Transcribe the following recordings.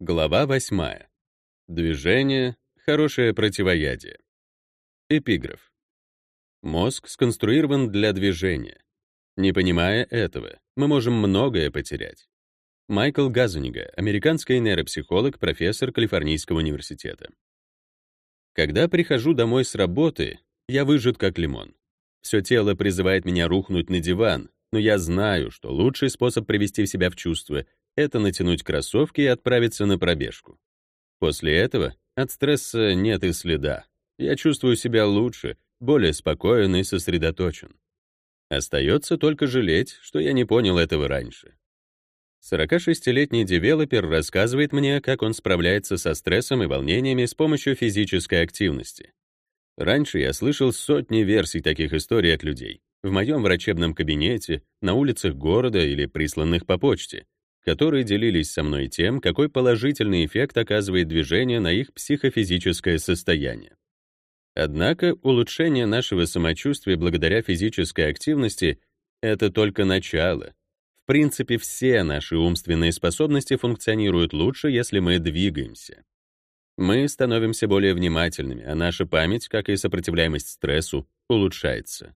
Глава 8. Движение — хорошее противоядие. Эпиграф. Мозг сконструирован для движения. Не понимая этого, мы можем многое потерять. Майкл Газунига, американский нейропсихолог, профессор Калифорнийского университета. Когда прихожу домой с работы, я выжат как лимон. Все тело призывает меня рухнуть на диван, но я знаю, что лучший способ привести себя в чувство — это натянуть кроссовки и отправиться на пробежку. После этого от стресса нет и следа. Я чувствую себя лучше, более спокоен и сосредоточен. Остается только жалеть, что я не понял этого раньше. 46-летний девелопер рассказывает мне, как он справляется со стрессом и волнениями с помощью физической активности. Раньше я слышал сотни версий таких историй от людей. В моем врачебном кабинете, на улицах города или присланных по почте — которые делились со мной тем, какой положительный эффект оказывает движение на их психофизическое состояние. Однако улучшение нашего самочувствия благодаря физической активности — это только начало. В принципе, все наши умственные способности функционируют лучше, если мы двигаемся. Мы становимся более внимательными, а наша память, как и сопротивляемость стрессу, улучшается.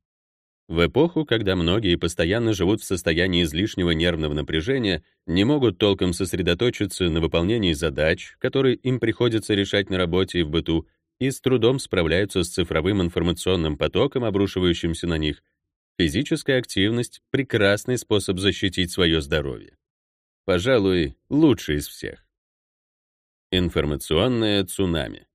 В эпоху, когда многие постоянно живут в состоянии излишнего нервного напряжения, не могут толком сосредоточиться на выполнении задач, которые им приходится решать на работе и в быту, и с трудом справляются с цифровым информационным потоком, обрушивающимся на них, физическая активность — прекрасный способ защитить свое здоровье. Пожалуй, лучший из всех. Информационное цунами.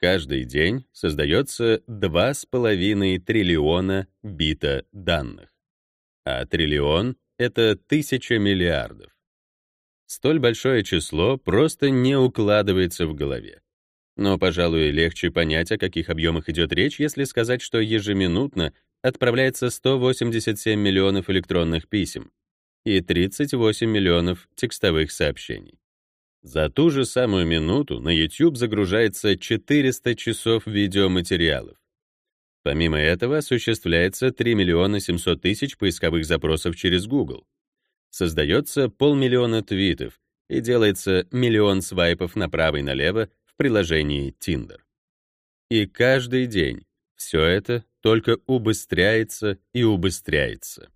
Каждый день создается 2,5 триллиона бита данных. А триллион — это тысяча миллиардов. Столь большое число просто не укладывается в голове. Но, пожалуй, легче понять, о каких объемах идет речь, если сказать, что ежеминутно отправляется 187 миллионов электронных писем и 38 миллионов текстовых сообщений. За ту же самую минуту на YouTube загружается 400 часов видеоматериалов. Помимо этого осуществляется 3 миллиона 700 тысяч поисковых запросов через Google. Создается полмиллиона твитов и делается миллион свайпов направо и налево в приложении Tinder. И каждый день все это только убыстряется и убыстряется.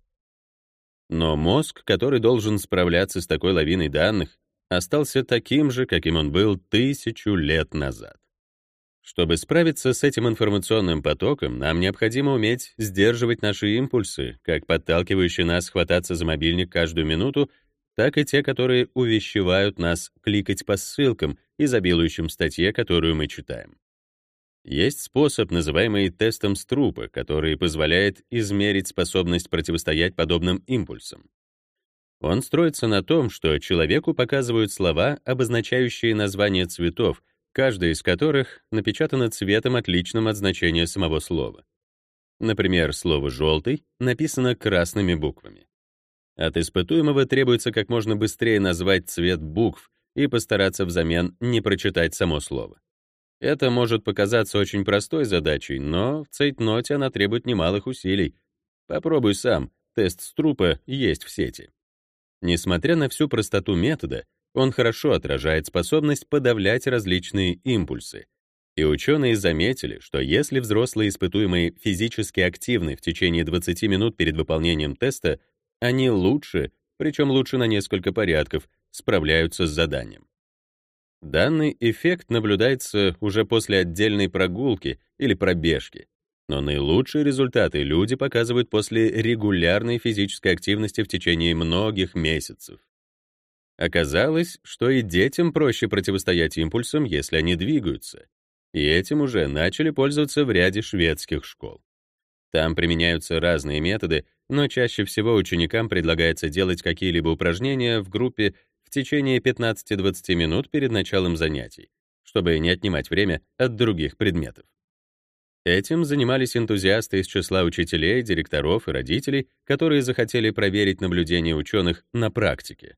Но мозг, который должен справляться с такой лавиной данных, остался таким же, каким он был тысячу лет назад. Чтобы справиться с этим информационным потоком, нам необходимо уметь сдерживать наши импульсы, как подталкивающие нас хвататься за мобильник каждую минуту, так и те, которые увещевают нас кликать по ссылкам, изобилующим статье, которую мы читаем. Есть способ, называемый тестом Струпа, который позволяет измерить способность противостоять подобным импульсам. Он строится на том, что человеку показывают слова, обозначающие названия цветов, каждая из которых напечатана цветом, отличным от значения самого слова. Например, слово «желтый» написано красными буквами. От испытуемого требуется как можно быстрее назвать цвет букв и постараться взамен не прочитать само слово. Это может показаться очень простой задачей, но в цейтноте она требует немалых усилий. Попробуй сам, тест Струпа есть в сети. Несмотря на всю простоту метода, он хорошо отражает способность подавлять различные импульсы. И ученые заметили, что если взрослые испытуемые физически активны в течение 20 минут перед выполнением теста, они лучше, причем лучше на несколько порядков, справляются с заданием. Данный эффект наблюдается уже после отдельной прогулки или пробежки, но наилучшие результаты люди показывают после регулярной физической активности в течение многих месяцев. Оказалось, что и детям проще противостоять импульсам, если они двигаются. И этим уже начали пользоваться в ряде шведских школ. Там применяются разные методы, но чаще всего ученикам предлагается делать какие-либо упражнения в группе в течение 15-20 минут перед началом занятий, чтобы не отнимать время от других предметов. Этим занимались энтузиасты из числа учителей, директоров и родителей, которые захотели проверить наблюдения ученых на практике.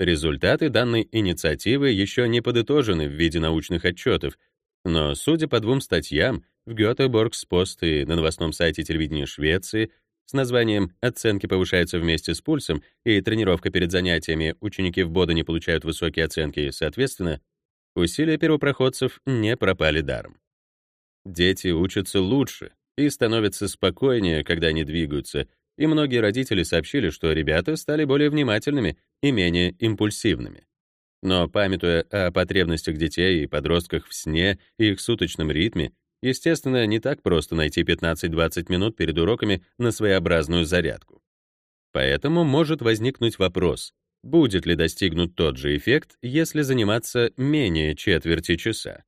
Результаты данной инициативы еще не подытожены в виде научных отчетов, но, судя по двум статьям в Post и на новостном сайте телевидения Швеции, с названием «Оценки повышаются вместе с пульсом» и «Тренировка перед занятиями. Ученики в Бодене получают высокие оценки, соответственно», усилия первопроходцев не пропали даром. Дети учатся лучше и становятся спокойнее, когда они двигаются, и многие родители сообщили, что ребята стали более внимательными и менее импульсивными. Но памятуя о потребностях детей и подростках в сне и их суточном ритме, Естественно, не так просто найти 15-20 минут перед уроками на своеобразную зарядку. Поэтому может возникнуть вопрос, будет ли достигнут тот же эффект, если заниматься менее четверти часа?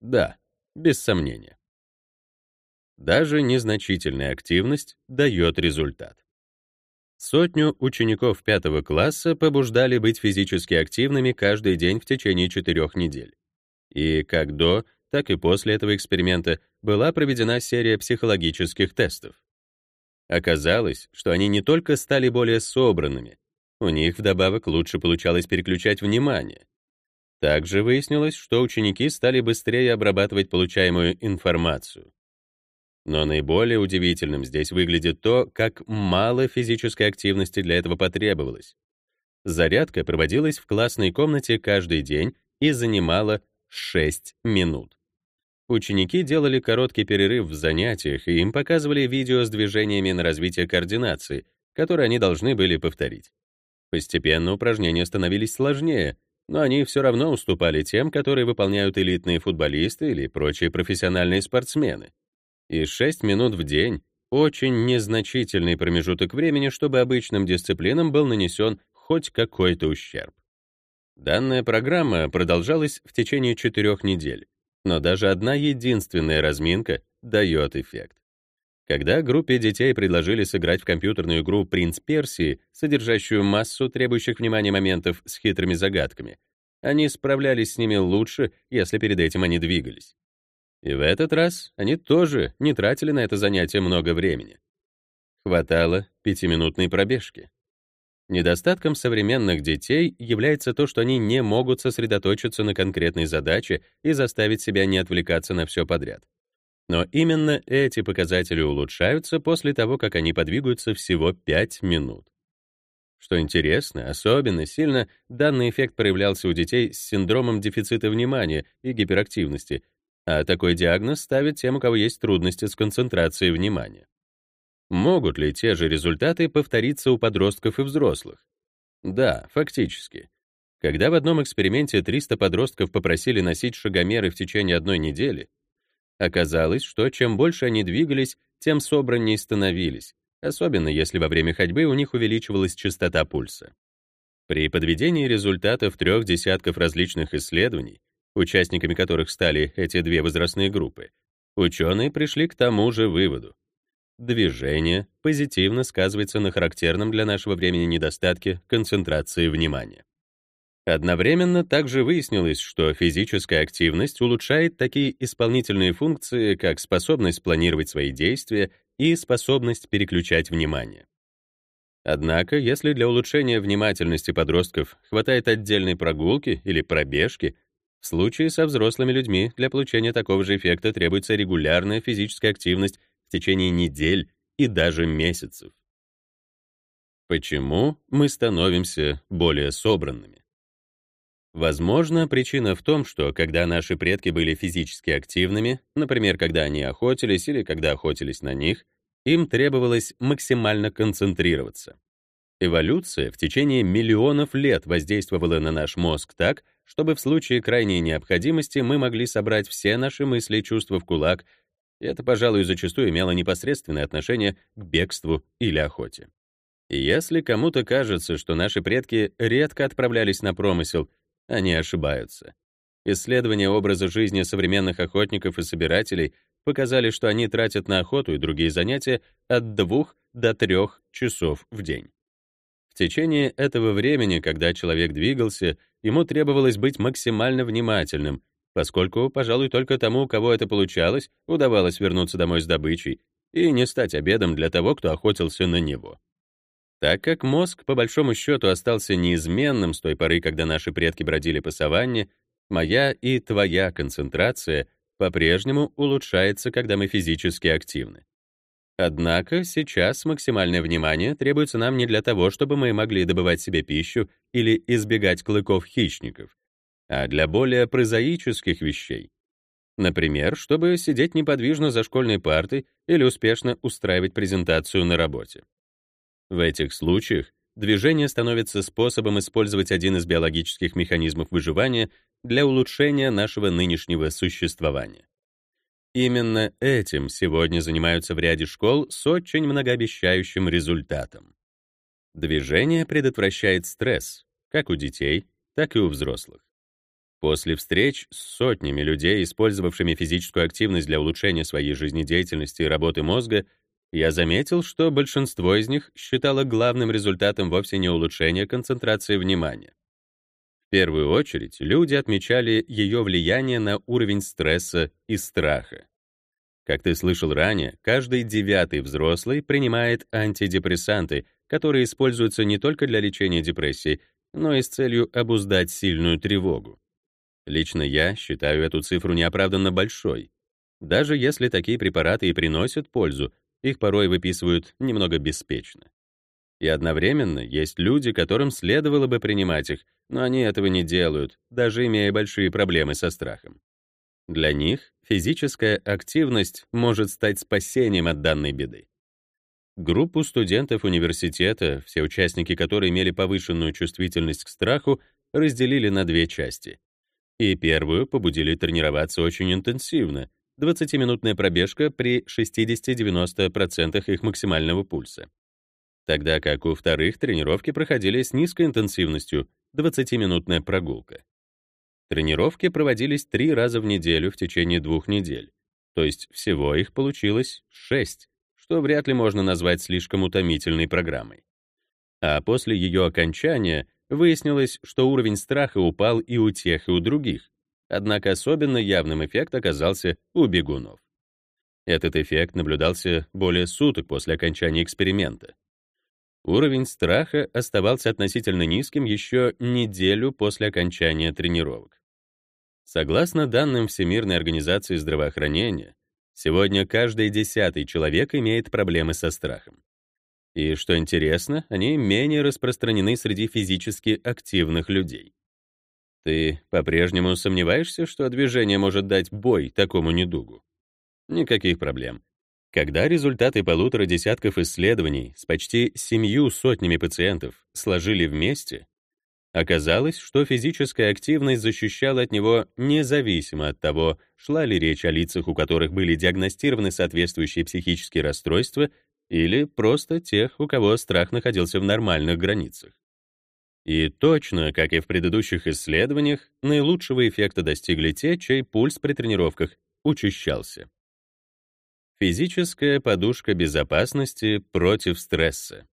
Да, без сомнения. Даже незначительная активность дает результат. Сотню учеников пятого класса побуждали быть физически активными каждый день в течение четырех недель. И как до, так и после этого эксперимента была проведена серия психологических тестов. Оказалось, что они не только стали более собранными, у них вдобавок лучше получалось переключать внимание. Также выяснилось, что ученики стали быстрее обрабатывать получаемую информацию. Но наиболее удивительным здесь выглядит то, как мало физической активности для этого потребовалось. Зарядка проводилась в классной комнате каждый день и занимала 6 минут. Ученики делали короткий перерыв в занятиях, и им показывали видео с движениями на развитие координации, которые они должны были повторить. Постепенно упражнения становились сложнее, но они все равно уступали тем, которые выполняют элитные футболисты или прочие профессиональные спортсмены. И 6 минут в день — очень незначительный промежуток времени, чтобы обычным дисциплинам был нанесен хоть какой-то ущерб. Данная программа продолжалась в течение четырех недель, но даже одна единственная разминка дает эффект. Когда группе детей предложили сыграть в компьютерную игру «Принц Персии», содержащую массу требующих внимания моментов с хитрыми загадками, они справлялись с ними лучше, если перед этим они двигались. И в этот раз они тоже не тратили на это занятие много времени. Хватало пятиминутной пробежки. Недостатком современных детей является то, что они не могут сосредоточиться на конкретной задаче и заставить себя не отвлекаться на все подряд. Но именно эти показатели улучшаются после того, как они подвигаются всего 5 минут. Что интересно, особенно сильно данный эффект проявлялся у детей с синдромом дефицита внимания и гиперактивности, а такой диагноз ставят тем, у кого есть трудности с концентрацией внимания. Могут ли те же результаты повториться у подростков и взрослых? Да, фактически. Когда в одном эксперименте 300 подростков попросили носить шагомеры в течение одной недели, оказалось, что чем больше они двигались, тем собраннее становились, особенно если во время ходьбы у них увеличивалась частота пульса. При подведении результатов трех десятков различных исследований, участниками которых стали эти две возрастные группы, ученые пришли к тому же выводу. Движение позитивно сказывается на характерном для нашего времени недостатке концентрации внимания. Одновременно также выяснилось, что физическая активность улучшает такие исполнительные функции, как способность планировать свои действия и способность переключать внимание. Однако, если для улучшения внимательности подростков хватает отдельной прогулки или пробежки, в случае со взрослыми людьми для получения такого же эффекта требуется регулярная физическая активность в течение недель и даже месяцев. Почему мы становимся более собранными? Возможно, причина в том, что когда наши предки были физически активными, например, когда они охотились или когда охотились на них, им требовалось максимально концентрироваться. Эволюция в течение миллионов лет воздействовала на наш мозг так, чтобы в случае крайней необходимости мы могли собрать все наши мысли и чувства в кулак и это, пожалуй, зачастую имело непосредственное отношение к бегству или охоте. И если кому-то кажется, что наши предки редко отправлялись на промысел, они ошибаются. Исследования образа жизни современных охотников и собирателей показали, что они тратят на охоту и другие занятия от 2 до 3 часов в день. В течение этого времени, когда человек двигался, ему требовалось быть максимально внимательным, поскольку, пожалуй, только тому, у кого это получалось, удавалось вернуться домой с добычей и не стать обедом для того, кто охотился на него. Так как мозг, по большому счету, остался неизменным с той поры, когда наши предки бродили по саванне, моя и твоя концентрация по-прежнему улучшается, когда мы физически активны. Однако сейчас максимальное внимание требуется нам не для того, чтобы мы могли добывать себе пищу или избегать клыков хищников, а для более прозаических вещей. Например, чтобы сидеть неподвижно за школьной партой или успешно устраивать презентацию на работе. В этих случаях движение становится способом использовать один из биологических механизмов выживания для улучшения нашего нынешнего существования. Именно этим сегодня занимаются в ряде школ с очень многообещающим результатом. Движение предотвращает стресс, как у детей, так и у взрослых. После встреч с сотнями людей, использовавшими физическую активность для улучшения своей жизнедеятельности и работы мозга, я заметил, что большинство из них считало главным результатом вовсе не улучшение концентрации внимания. В первую очередь, люди отмечали ее влияние на уровень стресса и страха. Как ты слышал ранее, каждый девятый взрослый принимает антидепрессанты, которые используются не только для лечения депрессии, но и с целью обуздать сильную тревогу. Лично я считаю эту цифру неоправданно большой. Даже если такие препараты и приносят пользу, их порой выписывают немного беспечно. И одновременно есть люди, которым следовало бы принимать их, но они этого не делают, даже имея большие проблемы со страхом. Для них физическая активность может стать спасением от данной беды. Группу студентов университета, все участники которой имели повышенную чувствительность к страху, разделили на две части. И первую побудили тренироваться очень интенсивно, 20-минутная пробежка при 60-90% их максимального пульса. Тогда как у вторых тренировки проходили с низкой интенсивностью, 20-минутная прогулка. Тренировки проводились три раза в неделю в течение двух недель, то есть всего их получилось шесть, что вряд ли можно назвать слишком утомительной программой. А после ее окончания выяснилось, что уровень страха упал и у тех, и у других, Однако особенно явным эффект оказался у бегунов. Этот эффект наблюдался более суток после окончания эксперимента. Уровень страха оставался относительно низким еще неделю после окончания тренировок. Согласно данным Всемирной организации здравоохранения, сегодня каждый десятый человек имеет проблемы со страхом. И, что интересно, они менее распространены среди физически активных людей. Ты по-прежнему сомневаешься, что движение может дать бой такому недугу? Никаких проблем. Когда результаты полутора десятков исследований с почти семью сотнями пациентов сложили вместе, оказалось, что физическая активность защищала от него независимо от того, шла ли речь о лицах, у которых были диагностированы соответствующие психические расстройства, или просто тех, у кого страх находился в нормальных границах. И точно, как и в предыдущих исследованиях, наилучшего эффекта достигли те, чей пульс при тренировках учащался. Физическая подушка безопасности против стресса.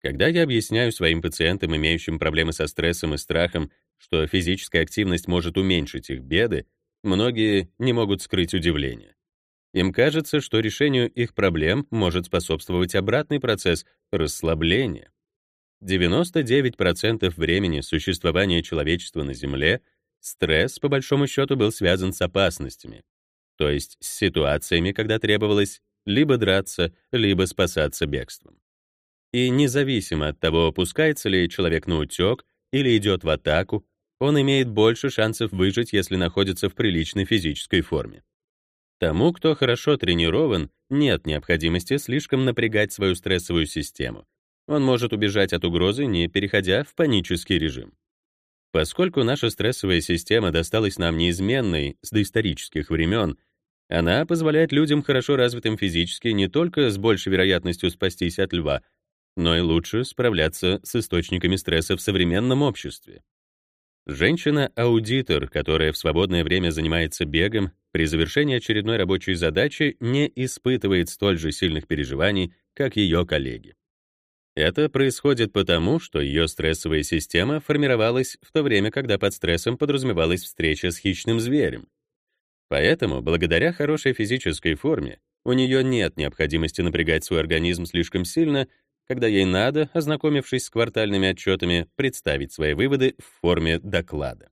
Когда я объясняю своим пациентам, имеющим проблемы со стрессом и страхом, что физическая активность может уменьшить их беды, многие не могут скрыть удивление. Им кажется, что решению их проблем может способствовать обратный процесс расслабления. 99% времени существования человечества на Земле стресс, по большому счету, был связан с опасностями, то есть с ситуациями, когда требовалось либо драться, либо спасаться бегством. И независимо от того, опускается ли человек на утек или идет в атаку, он имеет больше шансов выжить, если находится в приличной физической форме. Тому, кто хорошо тренирован, нет необходимости слишком напрягать свою стрессовую систему, он может убежать от угрозы, не переходя в панический режим. Поскольку наша стрессовая система досталась нам неизменной с доисторических времен, она позволяет людям хорошо развитым физически не только с большей вероятностью спастись от льва, но и лучше справляться с источниками стресса в современном обществе. Женщина-аудитор, которая в свободное время занимается бегом, при завершении очередной рабочей задачи не испытывает столь же сильных переживаний, как ее коллеги. Это происходит потому, что ее стрессовая система формировалась в то время, когда под стрессом подразумевалась встреча с хищным зверем. Поэтому, благодаря хорошей физической форме, у нее нет необходимости напрягать свой организм слишком сильно, когда ей надо, ознакомившись с квартальными отчетами, представить свои выводы в форме доклада.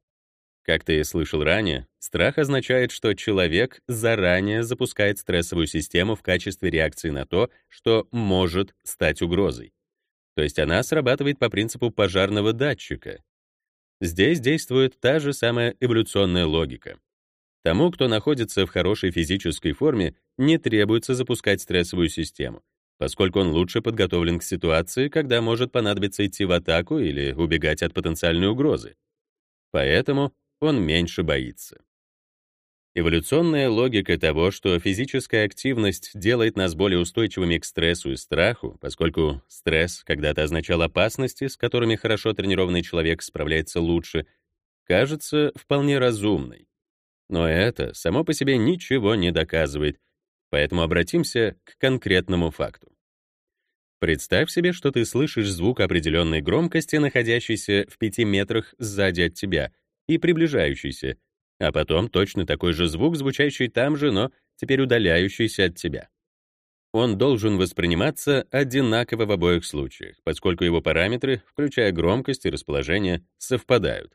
Как ты слышал ранее, страх означает, что человек заранее запускает стрессовую систему в качестве реакции на то, что может стать угрозой. То есть она срабатывает по принципу пожарного датчика. Здесь действует та же самая эволюционная логика. Тому, кто находится в хорошей физической форме, не требуется запускать стрессовую систему, поскольку он лучше подготовлен к ситуации, когда может понадобиться идти в атаку или убегать от потенциальной угрозы. Поэтому он меньше боится. Эволюционная логика того, что физическая активность делает нас более устойчивыми к стрессу и страху, поскольку стресс когда-то означал опасности, с которыми хорошо тренированный человек справляется лучше, кажется вполне разумной. Но это само по себе ничего не доказывает, поэтому обратимся к конкретному факту. Представь себе, что ты слышишь звук определенной громкости, находящийся в пяти метрах сзади от тебя — и приближающийся, а потом точно такой же звук, звучащий там же, но теперь удаляющийся от тебя. Он должен восприниматься одинаково в обоих случаях, поскольку его параметры, включая громкость и расположение, совпадают.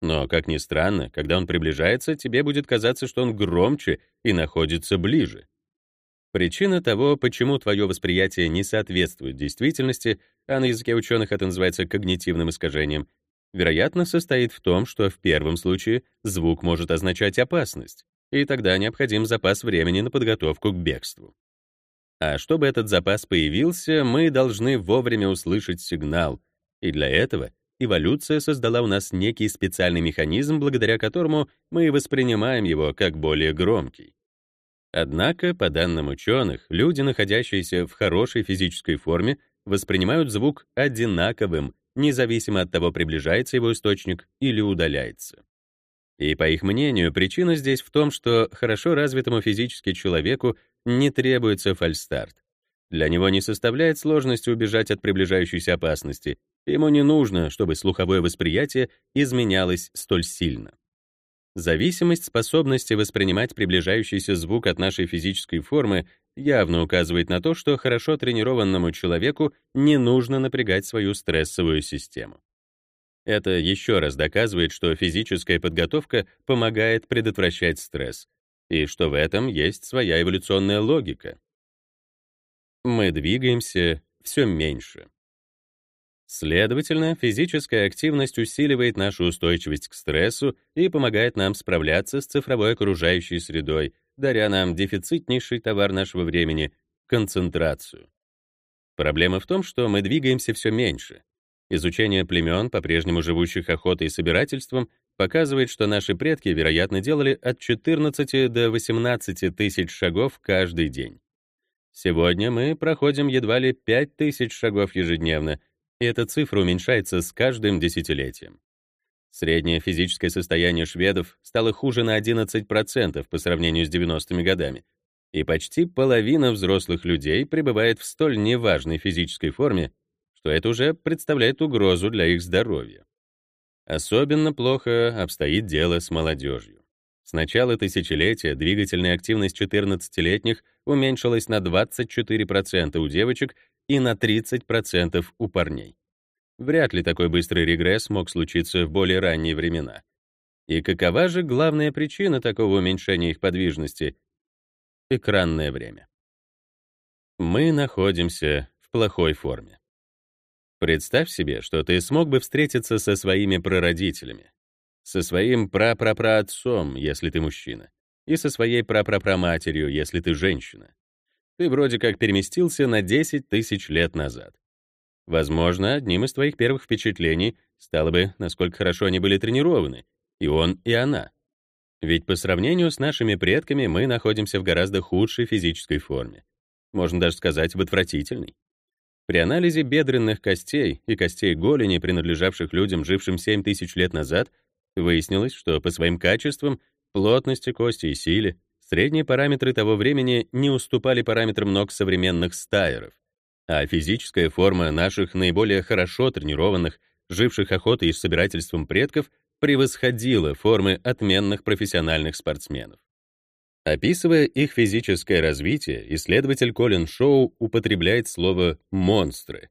Но, как ни странно, когда он приближается, тебе будет казаться, что он громче и находится ближе. Причина того, почему твое восприятие не соответствует действительности, а на языке ученых это называется когнитивным искажением, вероятно, состоит в том, что в первом случае звук может означать опасность, и тогда необходим запас времени на подготовку к бегству. А чтобы этот запас появился, мы должны вовремя услышать сигнал, и для этого эволюция создала у нас некий специальный механизм, благодаря которому мы воспринимаем его как более громкий. Однако, по данным ученых, люди, находящиеся в хорошей физической форме, воспринимают звук одинаковым независимо от того, приближается его источник или удаляется. И, по их мнению, причина здесь в том, что хорошо развитому физически человеку не требуется фальстарт. Для него не составляет сложности убежать от приближающейся опасности, ему не нужно, чтобы слуховое восприятие изменялось столь сильно. Зависимость способности воспринимать приближающийся звук от нашей физической формы явно указывает на то, что хорошо тренированному человеку не нужно напрягать свою стрессовую систему. Это еще раз доказывает, что физическая подготовка помогает предотвращать стресс, и что в этом есть своя эволюционная логика. Мы двигаемся все меньше. Следовательно, физическая активность усиливает нашу устойчивость к стрессу и помогает нам справляться с цифровой окружающей средой, даря нам дефицитнейший товар нашего времени — концентрацию. Проблема в том, что мы двигаемся все меньше. Изучение племен, по-прежнему живущих охотой и собирательством, показывает, что наши предки, вероятно, делали от 14 до 18 тысяч шагов каждый день. Сегодня мы проходим едва ли 5 тысяч шагов ежедневно, и эта цифра уменьшается с каждым десятилетием. Среднее физическое состояние шведов стало хуже на 11% по сравнению с 90-ми годами, и почти половина взрослых людей пребывает в столь неважной физической форме, что это уже представляет угрозу для их здоровья. Особенно плохо обстоит дело с молодежью. С начала тысячелетия двигательная активность 14-летних уменьшилась на 24% у девочек и на 30% у парней. Вряд ли такой быстрый регресс мог случиться в более ранние времена. И какова же главная причина такого уменьшения их подвижности? Экранное время. Мы находимся в плохой форме. Представь себе, что ты смог бы встретиться со своими прародителями, со своим прапрапраотцом, если ты мужчина, и со своей прапрапраматерью, если ты женщина. Ты вроде как переместился на 10 тысяч лет назад. Возможно, одним из твоих первых впечатлений стало бы, насколько хорошо они были тренированы, и он, и она. Ведь по сравнению с нашими предками мы находимся в гораздо худшей физической форме. Можно даже сказать, в отвратительной. При анализе бедренных костей и костей голени, принадлежавших людям, жившим 7 тысяч лет назад, выяснилось, что по своим качествам, плотности кости и силе, средние параметры того времени не уступали параметрам ног современных стайеров а физическая форма наших наиболее хорошо тренированных, живших охотой и собирательством предков, превосходила формы отменных профессиональных спортсменов. Описывая их физическое развитие, исследователь Колин Шоу употребляет слово «монстры».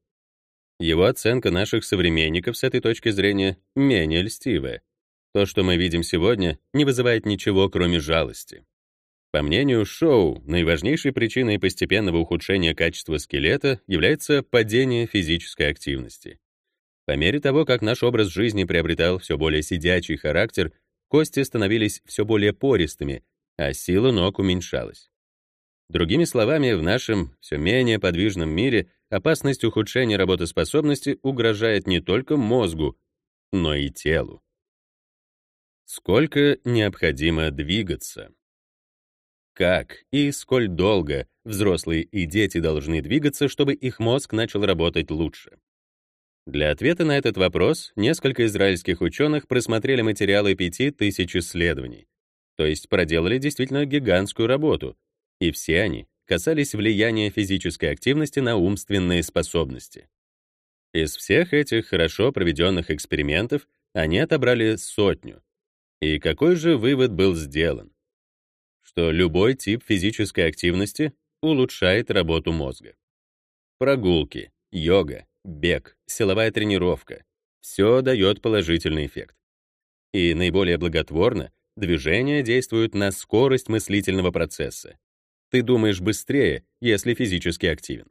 Его оценка наших современников с этой точки зрения менее льстивая. То, что мы видим сегодня, не вызывает ничего, кроме жалости. По мнению Шоу, наиважнейшей причиной постепенного ухудшения качества скелета является падение физической активности. По мере того, как наш образ жизни приобретал все более сидячий характер, кости становились все более пористыми, а сила ног уменьшалась. Другими словами, в нашем все менее подвижном мире опасность ухудшения работоспособности угрожает не только мозгу, но и телу. Сколько необходимо двигаться? Как и сколь долго взрослые и дети должны двигаться, чтобы их мозг начал работать лучше? Для ответа на этот вопрос несколько израильских ученых просмотрели материалы 5000 исследований, то есть проделали действительно гигантскую работу, и все они касались влияния физической активности на умственные способности. Из всех этих хорошо проведенных экспериментов они отобрали сотню. И какой же вывод был сделан? Что любой тип физической активности улучшает работу мозга. Прогулки, йога, бег, силовая тренировка — все дает положительный эффект. И наиболее благотворно движение действует на скорость мыслительного процесса. Ты думаешь быстрее, если физически активен.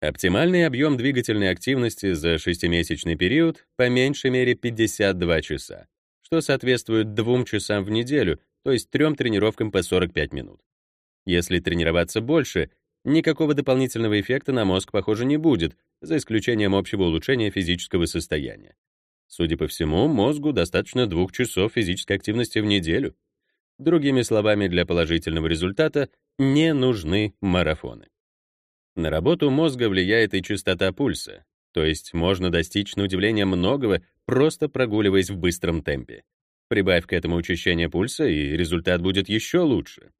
Оптимальный объем двигательной активности за шестимесячный период по меньшей мере 52 часа, что соответствует двум часам в неделю то есть трем тренировкам по 45 минут. Если тренироваться больше, никакого дополнительного эффекта на мозг, похоже, не будет, за исключением общего улучшения физического состояния. Судя по всему, мозгу достаточно двух часов физической активности в неделю. Другими словами, для положительного результата не нужны марафоны. На работу мозга влияет и частота пульса, то есть можно достичь на удивление многого, просто прогуливаясь в быстром темпе. Прибавь к этому учащение пульса, и результат будет еще лучше.